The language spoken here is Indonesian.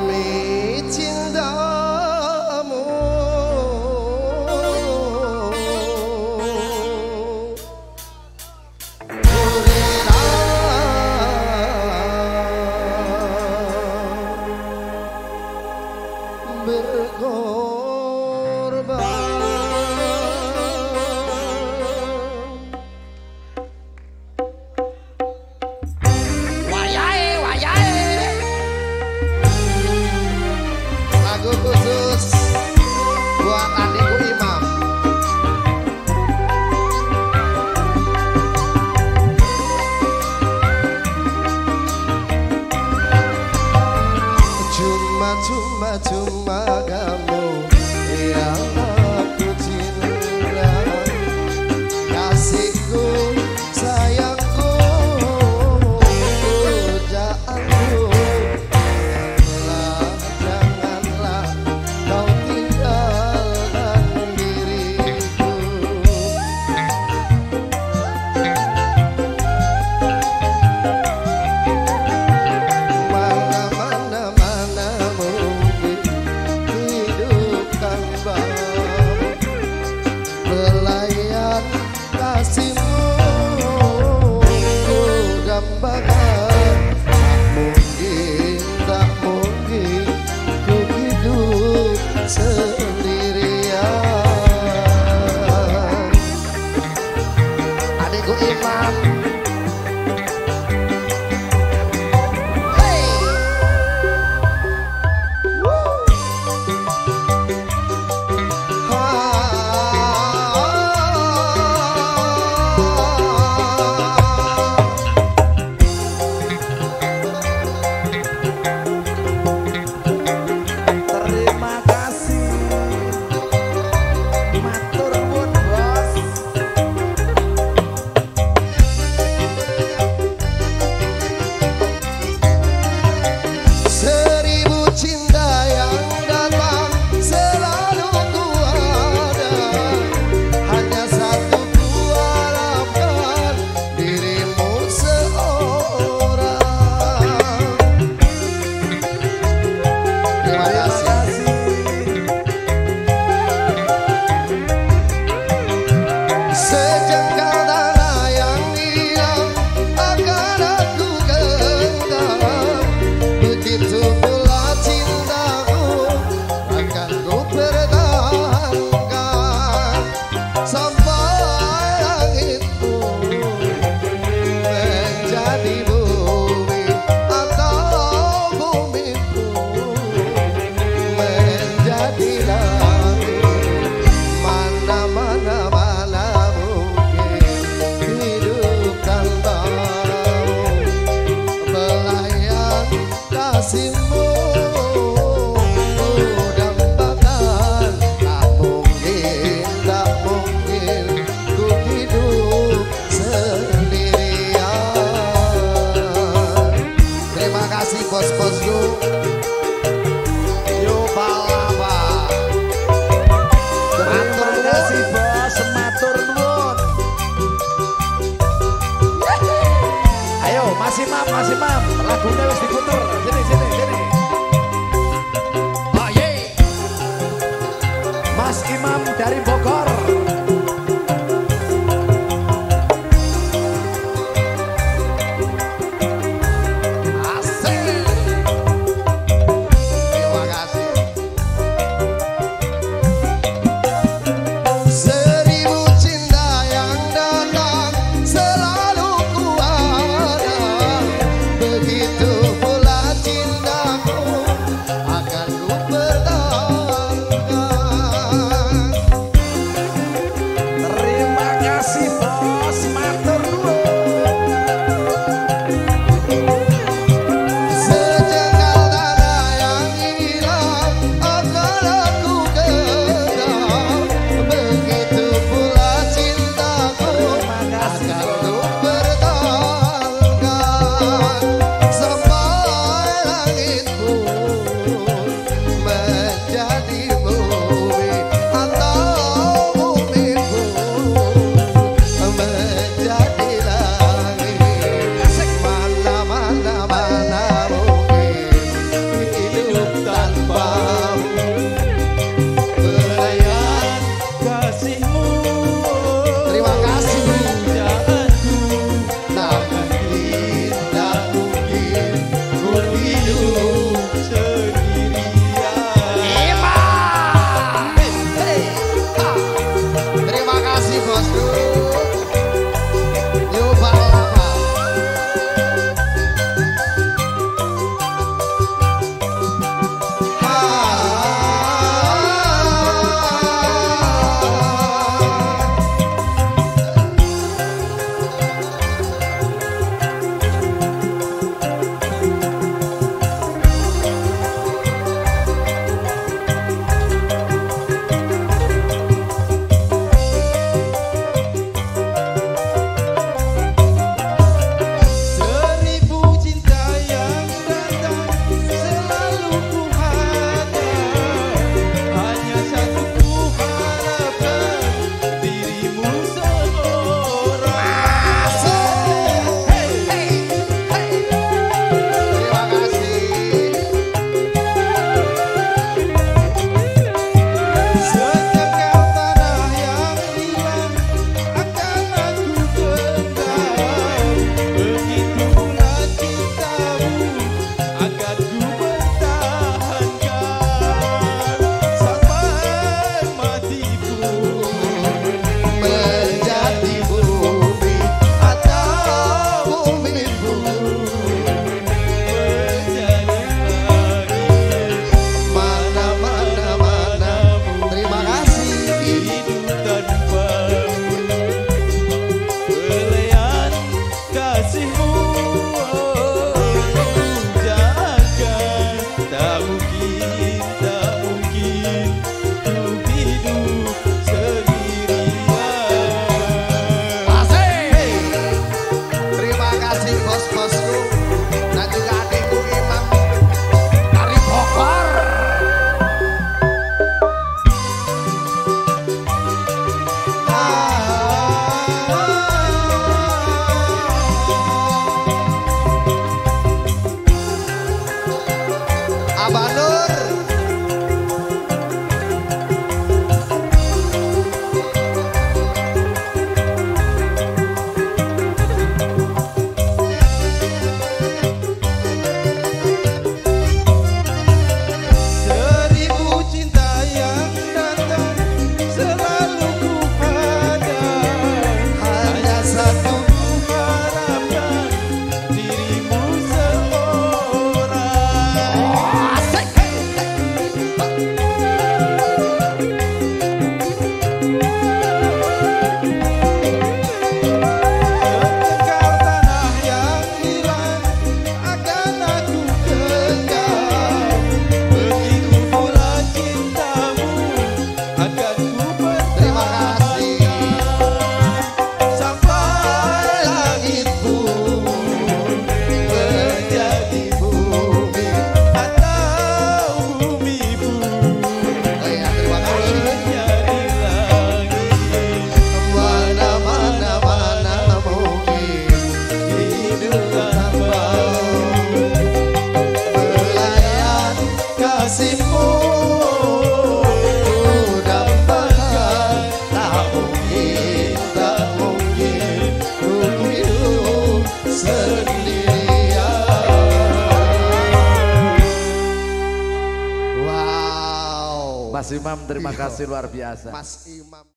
me. nasce Begitu pula cinta Imam terima Iya. kasih luar biasa. Mas Imam